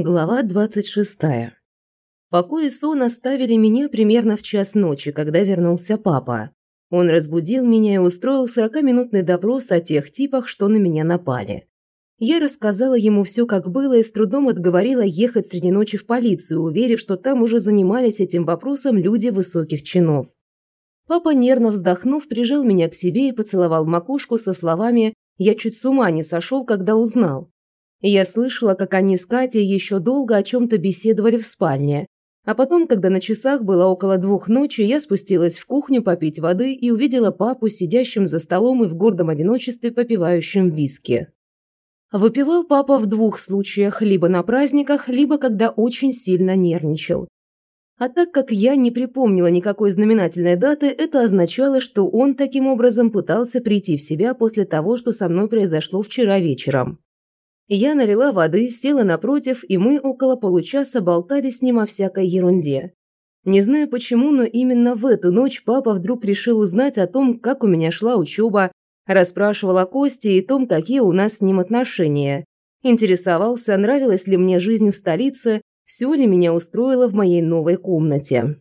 Глава 26. Покой и сон оставили меня примерно в час ночи, когда вернулся папа. Он разбудил меня и устроил 40-минутный допрос о тех типах, что на меня напали. Я рассказала ему все, как было, и с трудом отговорила ехать среди ночи в полицию, уверив, что там уже занимались этим вопросом люди высоких чинов. Папа, нервно вздохнув, прижал меня к себе и поцеловал макушку со словами «Я чуть с ума не сошел, когда узнал». Я слышала, как они с Катей еще долго о чем-то беседовали в спальне. А потом, когда на часах было около двух ночи, я спустилась в кухню попить воды и увидела папу, сидящим за столом и в гордом одиночестве попивающим виски. Выпивал папа в двух случаях, либо на праздниках, либо когда очень сильно нервничал. А так как я не припомнила никакой знаменательной даты, это означало, что он таким образом пытался прийти в себя после того, что со мной произошло вчера вечером. Я налила воды, села напротив, и мы около получаса болтали с ним о всякой ерунде. Не знаю почему, но именно в эту ночь папа вдруг решил узнать о том, как у меня шла учеба, расспрашивал о Косте и том, какие у нас с ним отношения. Интересовался, нравилась ли мне жизнь в столице, все ли меня устроило в моей новой комнате.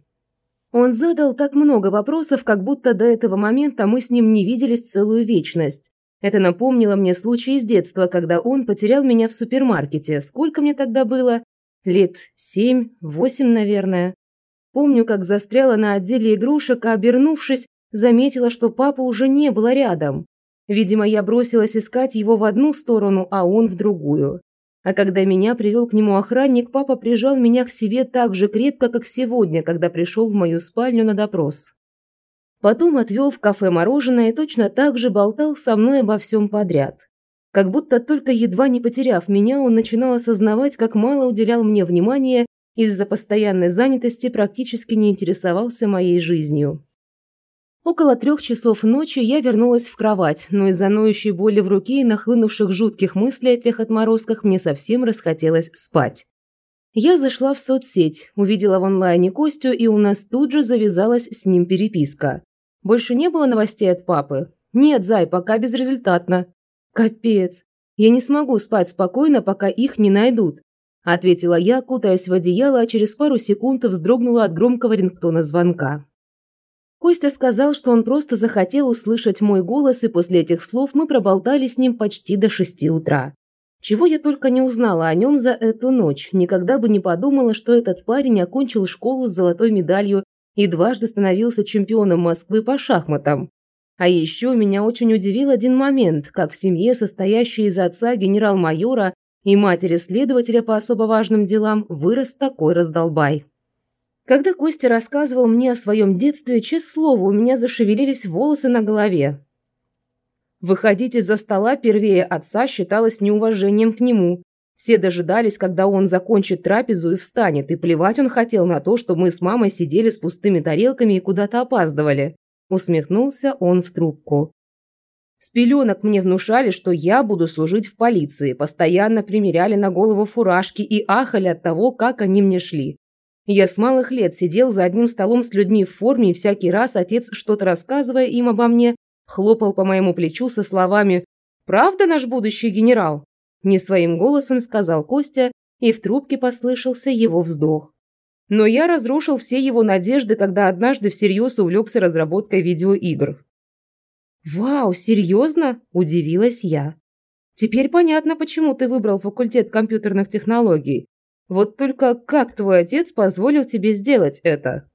Он задал так много вопросов, как будто до этого момента мы с ним не виделись целую вечность. Это напомнило мне случай из детства, когда он потерял меня в супермаркете. Сколько мне тогда было? Лет семь, восемь, наверное. Помню, как застряла на отделе игрушек, а обернувшись, заметила, что папа уже не было рядом. Видимо, я бросилась искать его в одну сторону, а он в другую. А когда меня привел к нему охранник, папа прижал меня к себе так же крепко, как сегодня, когда пришел в мою спальню на допрос. Потом отвел в кафе мороженое и точно так же болтал со мной обо всем подряд. Как будто только едва не потеряв меня, он начинал осознавать, как мало уделял мне внимания из-за постоянной занятости практически не интересовался моей жизнью. Около трех часов ночи я вернулась в кровать, но из-за ноющей боли в руке и нахлынувших жутких мыслей о тех отморозках мне совсем расхотелось спать. Я зашла в соцсеть, увидела в онлайне Костю, и у нас тут же завязалась с ним переписка. Больше не было новостей от папы? Нет, Зай, пока безрезультатно. Капец. Я не смогу спать спокойно, пока их не найдут. Ответила я, кутаясь в одеяло, а через пару секунд вздрогнула от громкого рингтона звонка. Костя сказал, что он просто захотел услышать мой голос, и после этих слов мы проболтали с ним почти до шести утра. Чего я только не узнала о нем за эту ночь. Никогда бы не подумала, что этот парень окончил школу с золотой медалью и дважды становился чемпионом Москвы по шахматам. А еще меня очень удивил один момент, как в семье, состоящей из отца генерал-майора и матери следователя по особо важным делам, вырос такой раздолбай. Когда Костя рассказывал мне о своем детстве, честное слово, у меня зашевелились волосы на голове. Выходить из-за стола первее отца считалось неуважением к нему, все дожидались, когда он закончит трапезу и встанет, и плевать он хотел на то, что мы с мамой сидели с пустыми тарелками и куда-то опаздывали. Усмехнулся он в трубку. С пеленок мне внушали, что я буду служить в полиции, постоянно примеряли на голову фуражки и ахали от того, как они мне шли. Я с малых лет сидел за одним столом с людьми в форме, и всякий раз отец, что-то рассказывая им обо мне, хлопал по моему плечу со словами «Правда наш будущий генерал?» Не своим голосом сказал Костя, и в трубке послышался его вздох. Но я разрушил все его надежды, когда однажды всерьез увлекся разработкой видеоигр. «Вау, серьезно?» – удивилась я. «Теперь понятно, почему ты выбрал факультет компьютерных технологий. Вот только как твой отец позволил тебе сделать это?»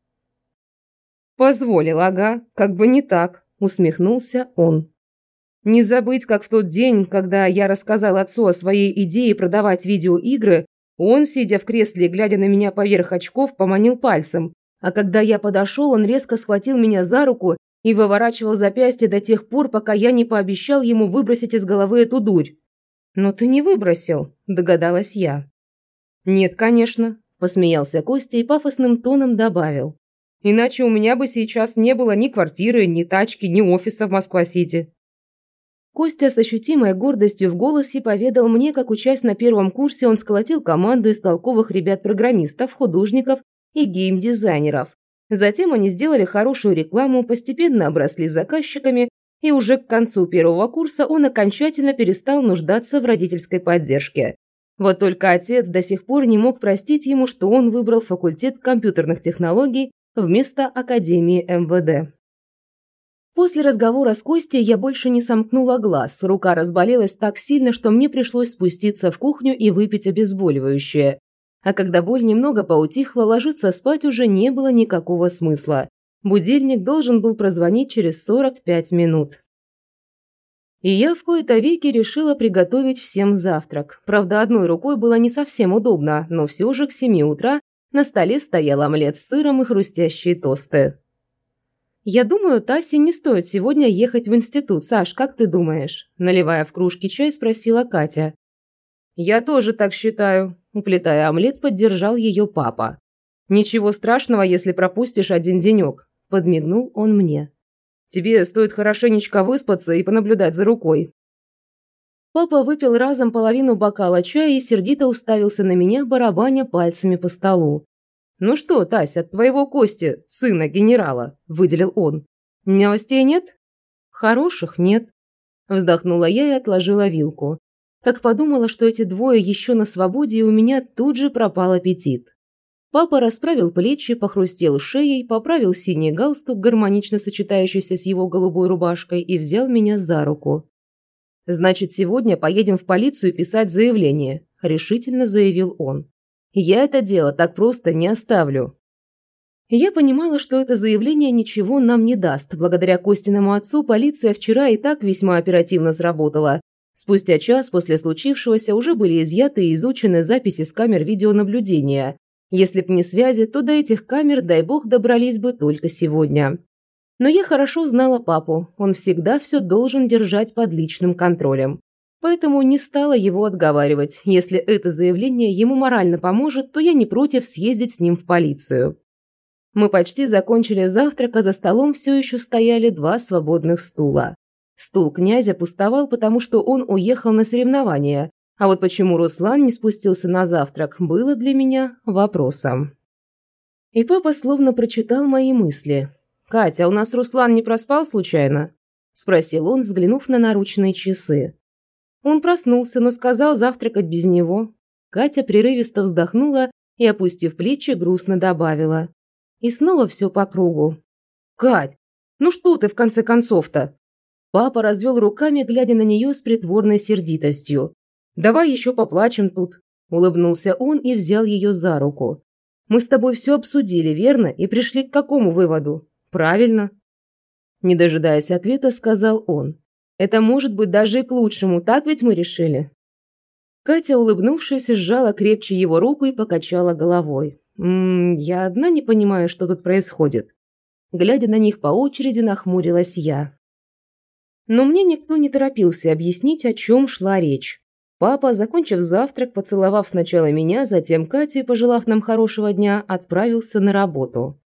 «Позволил, ага, как бы не так», – усмехнулся он. Не забыть, как в тот день, когда я рассказал отцу о своей идее продавать видеоигры, он, сидя в кресле глядя на меня поверх очков, поманил пальцем. А когда я подошел, он резко схватил меня за руку и выворачивал запястье до тех пор, пока я не пообещал ему выбросить из головы эту дурь. «Но ты не выбросил», – догадалась я. «Нет, конечно», – посмеялся Костя и пафосным тоном добавил. «Иначе у меня бы сейчас не было ни квартиры, ни тачки, ни офиса в Москва-Сити». Костя с ощутимой гордостью в голосе поведал мне, как учась на первом курсе, он сколотил команду из толковых ребят-программистов, художников и геймдизайнеров. Затем они сделали хорошую рекламу, постепенно обросли заказчиками, и уже к концу первого курса он окончательно перестал нуждаться в родительской поддержке. Вот только отец до сих пор не мог простить ему, что он выбрал факультет компьютерных технологий вместо Академии МВД. После разговора с Костей я больше не сомкнула глаз. Рука разболелась так сильно, что мне пришлось спуститься в кухню и выпить обезболивающее. А когда боль немного поутихла, ложиться спать уже не было никакого смысла. Будильник должен был прозвонить через 45 минут. И я в кои-то веки решила приготовить всем завтрак. Правда, одной рукой было не совсем удобно, но все же к 7 утра на столе стоял омлет с сыром и хрустящие тосты. «Я думаю, Тасе не стоит сегодня ехать в институт. Саш, как ты думаешь?» Наливая в кружки чай, спросила Катя. «Я тоже так считаю», – уплетая омлет, поддержал ее папа. «Ничего страшного, если пропустишь один денек», – подмигнул он мне. «Тебе стоит хорошенечко выспаться и понаблюдать за рукой». Папа выпил разом половину бокала чая и сердито уставился на меня, барабаня пальцами по столу. «Ну что, Тась, от твоего Кости, сына генерала», – выделил он. «Новостей нет?» «Хороших нет», – вздохнула я и отложила вилку. Как подумала, что эти двое еще на свободе, и у меня тут же пропал аппетит. Папа расправил плечи, похрустел шеей, поправил синий галстук, гармонично сочетающийся с его голубой рубашкой, и взял меня за руку. «Значит, сегодня поедем в полицию писать заявление», – решительно заявил он. Я это дело так просто не оставлю. Я понимала, что это заявление ничего нам не даст. Благодаря Костиному отцу полиция вчера и так весьма оперативно сработала. Спустя час после случившегося уже были изъяты и изучены записи с камер видеонаблюдения. Если б не связи, то до этих камер, дай бог, добрались бы только сегодня. Но я хорошо знала папу. Он всегда все должен держать под личным контролем. Поэтому не стала его отговаривать. Если это заявление ему морально поможет, то я не против съездить с ним в полицию. Мы почти закончили завтрак, а за столом все еще стояли два свободных стула. Стул князя пустовал, потому что он уехал на соревнования, а вот почему Руслан не спустился на завтрак, было для меня вопросом. И папа словно прочитал мои мысли. «Катя, у нас Руслан не проспал случайно?» – спросил он, взглянув на наручные часы. Он проснулся, но сказал завтракать без него. Катя прерывисто вздохнула и, опустив плечи, грустно добавила. И снова все по кругу. «Кать, ну что ты в конце концов-то?» Папа развел руками, глядя на нее с притворной сердитостью. «Давай еще поплачем тут», – улыбнулся он и взял ее за руку. «Мы с тобой все обсудили, верно? И пришли к какому выводу?» «Правильно». Не дожидаясь ответа, сказал он. Это может быть даже и к лучшему, так ведь мы решили?» Катя, улыбнувшись, сжала крепче его руку и покачала головой. «Ммм, я одна не понимаю, что тут происходит». Глядя на них по очереди, нахмурилась я. Но мне никто не торопился объяснить, о чем шла речь. Папа, закончив завтрак, поцеловав сначала меня, затем Катю и пожелав нам хорошего дня, отправился на работу.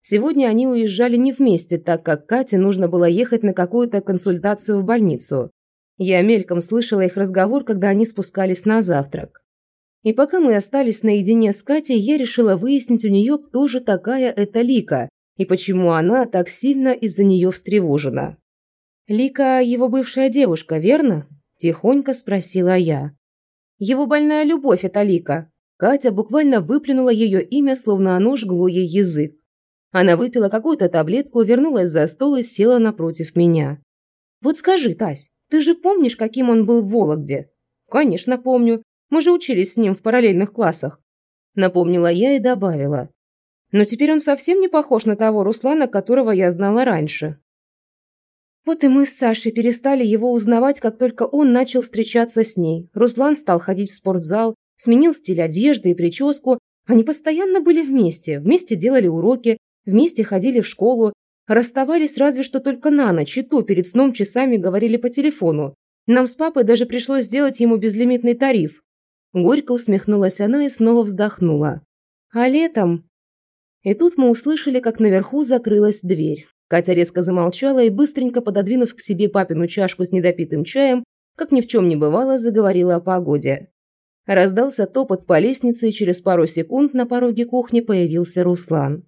Сегодня они уезжали не вместе, так как Кате нужно было ехать на какую-то консультацию в больницу. Я мельком слышала их разговор, когда они спускались на завтрак. И пока мы остались наедине с Катей, я решила выяснить у нее, кто же такая эта Лика и почему она так сильно из-за нее встревожена. «Лика – его бывшая девушка, верно?» – тихонько спросила я. «Его больная любовь – это Лика». Катя буквально выплюнула ее имя, словно оно жгло ей язык. Она выпила какую-то таблетку, вернулась за стол и села напротив меня. «Вот скажи, Тась, ты же помнишь, каким он был в Вологде?» «Конечно, помню. Мы же учились с ним в параллельных классах». Напомнила я и добавила. «Но теперь он совсем не похож на того Руслана, которого я знала раньше». Вот и мы с Сашей перестали его узнавать, как только он начал встречаться с ней. Руслан стал ходить в спортзал, сменил стиль одежды и прическу. Они постоянно были вместе, вместе делали уроки, Вместе ходили в школу, расставались разве что только на ночь, и то перед сном часами говорили по телефону. Нам с папой даже пришлось сделать ему безлимитный тариф. Горько усмехнулась она и снова вздохнула. А летом... И тут мы услышали, как наверху закрылась дверь. Катя резко замолчала и, быстренько пододвинув к себе папину чашку с недопитым чаем, как ни в чем не бывало, заговорила о погоде. Раздался топот по лестнице, и через пару секунд на пороге кухни появился Руслан.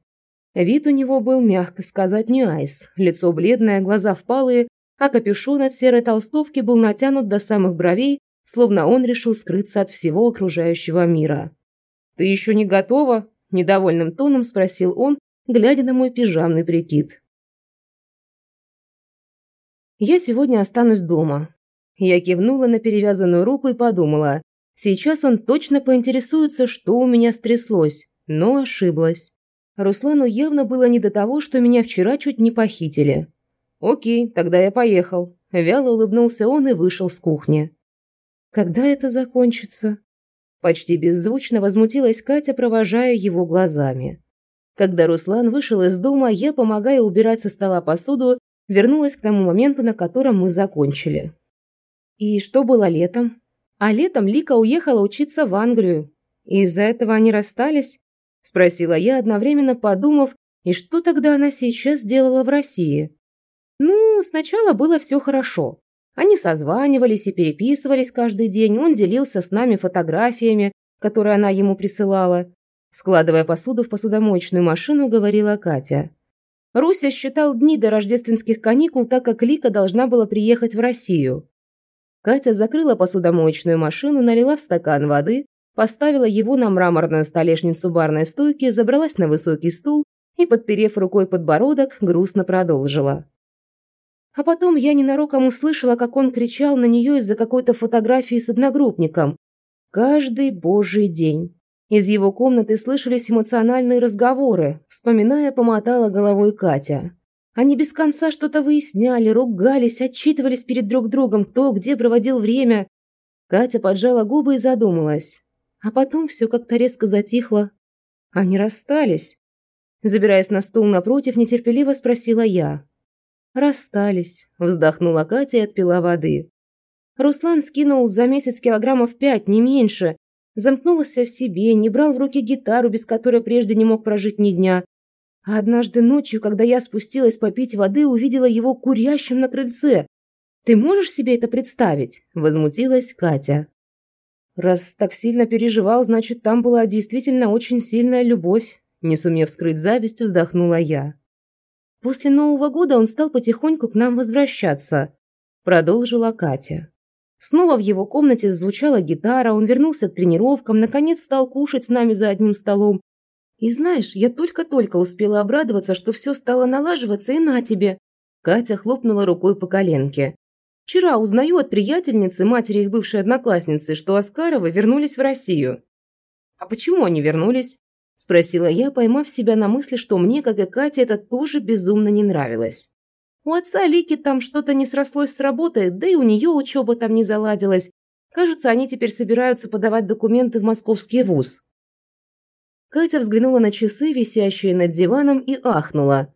Вид у него был, мягко сказать, не айс. Лицо бледное, глаза впалые, а капюшон от серой толстовки был натянут до самых бровей, словно он решил скрыться от всего окружающего мира. «Ты еще не готова?» – недовольным тоном спросил он, глядя на мой пижамный прикид. «Я сегодня останусь дома». Я кивнула на перевязанную руку и подумала, сейчас он точно поинтересуется, что у меня стряслось, но ошиблась. Руслану явно было не до того, что меня вчера чуть не похитили. «Окей, тогда я поехал», – вяло улыбнулся он и вышел с кухни. «Когда это закончится?» Почти беззвучно возмутилась Катя, провожая его глазами. Когда Руслан вышел из дома, я, помогая убирать со стола посуду, вернулась к тому моменту, на котором мы закончили. И что было летом? А летом Лика уехала учиться в Англию. Из-за этого они расстались? Спросила я, одновременно подумав, и что тогда она сейчас делала в России? Ну, сначала было все хорошо. Они созванивались и переписывались каждый день, он делился с нами фотографиями, которые она ему присылала. Складывая посуду в посудомоечную машину, говорила Катя. Руся считал дни до рождественских каникул, так как Лика должна была приехать в Россию. Катя закрыла посудомоечную машину, налила в стакан воды, поставила его на мраморную столешницу барной стойки, забралась на высокий стул и, подперев рукой подбородок, грустно продолжила. А потом я ненароком услышала, как он кричал на нее из-за какой-то фотографии с одногруппником. Каждый божий день. Из его комнаты слышались эмоциональные разговоры, вспоминая, помотала головой Катя. Они без конца что-то выясняли, ругались, отчитывались перед друг другом, кто где проводил время. Катя поджала губы и задумалась. А потом все как-то резко затихло. Они расстались. Забираясь на стул напротив, нетерпеливо спросила я. «Расстались», – вздохнула Катя и отпила воды. Руслан скинул за месяц килограммов пять, не меньше, замкнулся в себе, не брал в руки гитару, без которой прежде не мог прожить ни дня. А однажды ночью, когда я спустилась попить воды, увидела его курящим на крыльце. Ты можешь себе это представить? возмутилась Катя. Раз так сильно переживал, значит, там была действительно очень сильная любовь, не сумев скрыть зависть, вздохнула я. После Нового года он стал потихоньку к нам возвращаться, продолжила Катя. Снова в его комнате звучала гитара, он вернулся к тренировкам, наконец стал кушать с нами за одним столом. И знаешь, я только-только успела обрадоваться, что все стало налаживаться, и на тебе. Катя хлопнула рукой по коленке. Вчера узнаю от приятельницы, матери их бывшей одноклассницы, что Оскаровы вернулись в Россию. А почему они вернулись? Спросила я, поймав себя на мысли, что мне, как и Кате, это тоже безумно не нравилось. У отца Лики там что-то не срослось с работой, да и у нее учеба там не заладилась. Кажется, они теперь собираются подавать документы в московский вуз. Катя взглянула на часы, висящие над диваном, и ахнула.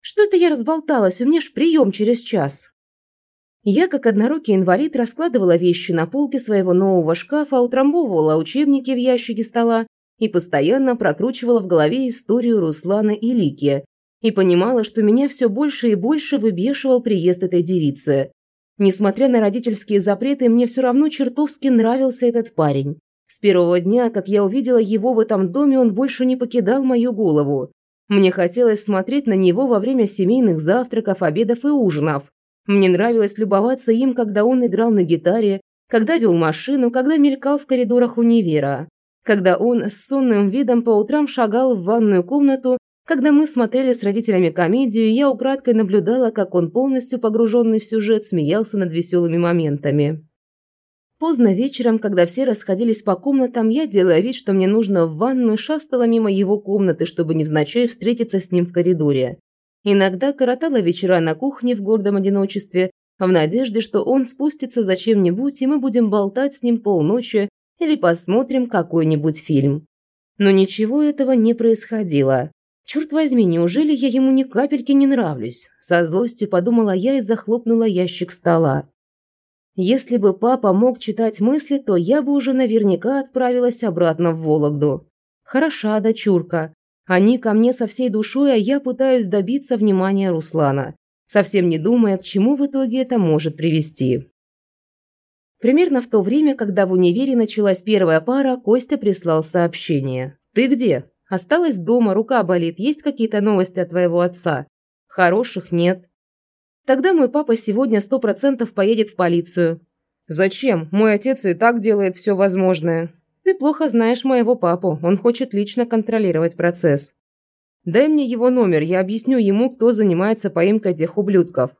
«Что это я разболталась? У меня ж прием через час». Я, как однорукий инвалид, раскладывала вещи на полке своего нового шкафа, утрамбовывала учебники в ящике стола и постоянно прокручивала в голове историю Руслана и Лики, и понимала, что меня все больше и больше выбешивал приезд этой девицы. Несмотря на родительские запреты, мне все равно чертовски нравился этот парень. С первого дня, как я увидела его в этом доме, он больше не покидал мою голову. Мне хотелось смотреть на него во время семейных завтраков, обедов и ужинов. Мне нравилось любоваться им, когда он играл на гитаре, когда вел машину, когда мелькал в коридорах универа, когда он с сонным видом по утрам шагал в ванную комнату когда мы смотрели с родителями комедию, я украдкой наблюдала, как он, полностью погруженный в сюжет, смеялся над веселыми моментами. Поздно вечером, когда все расходились по комнатам, я, делая вид, что мне нужно в ванную, шастала мимо его комнаты, чтобы невзначай встретиться с ним в коридоре. Иногда коротала вечера на кухне в гордом одиночестве, в надежде, что он спустится за чем-нибудь, и мы будем болтать с ним полночи или посмотрим какой-нибудь фильм. Но ничего этого не происходило. Черт возьми, неужели я ему ни капельки не нравлюсь? Со злостью подумала я и захлопнула ящик стола. Если бы папа мог читать мысли, то я бы уже наверняка отправилась обратно в Вологду. Хороша дочурка. Они ко мне со всей душой, а я пытаюсь добиться внимания Руслана, совсем не думая, к чему в итоге это может привести. Примерно в то время, когда в универе началась первая пара, Костя прислал сообщение. «Ты где?» Осталась дома, рука болит. Есть какие-то новости от твоего отца? Хороших нет. Тогда мой папа сегодня сто процентов поедет в полицию. «Зачем? Мой отец и так делает все возможное. Ты плохо знаешь моего папу, он хочет лично контролировать процесс. Дай мне его номер, я объясню ему, кто занимается поимкой этих ублюдков».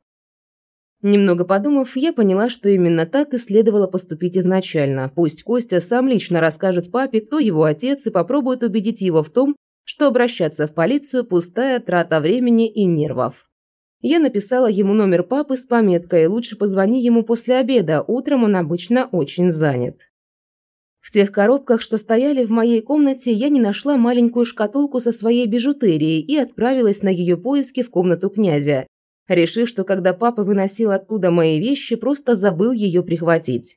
Немного подумав, я поняла, что именно так и следовало поступить изначально. Пусть Костя сам лично расскажет папе, кто его отец, и попробует убедить его в том, что обращаться в полицию – пустая трата времени и нервов. Я написала ему номер папы с пометкой «Лучше позвони ему после обеда, утром он обычно очень занят». В тех коробках, что стояли в моей комнате, я не нашла маленькую шкатулку со своей бижутерией и отправилась на ее поиски в комнату князя, решив, что когда папа выносил оттуда мои вещи, просто забыл ее прихватить.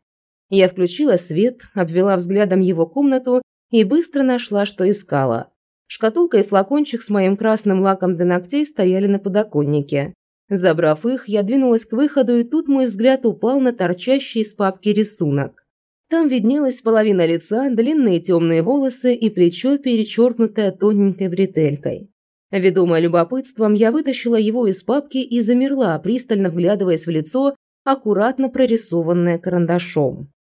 Я включила свет, обвела взглядом его комнату и быстро нашла, что искала. Шкатулка и флакончик с моим красным лаком для ногтей стояли на подоконнике. Забрав их, я двинулась к выходу, и тут мой взгляд упал на торчащий из папки рисунок. Там виднелась половина лица, длинные темные волосы и плечо, перечеркнутое тоненькой бретелькой. Ведомая любопытством, я вытащила его из папки и замерла, пристально вглядываясь в лицо, аккуратно прорисованное карандашом.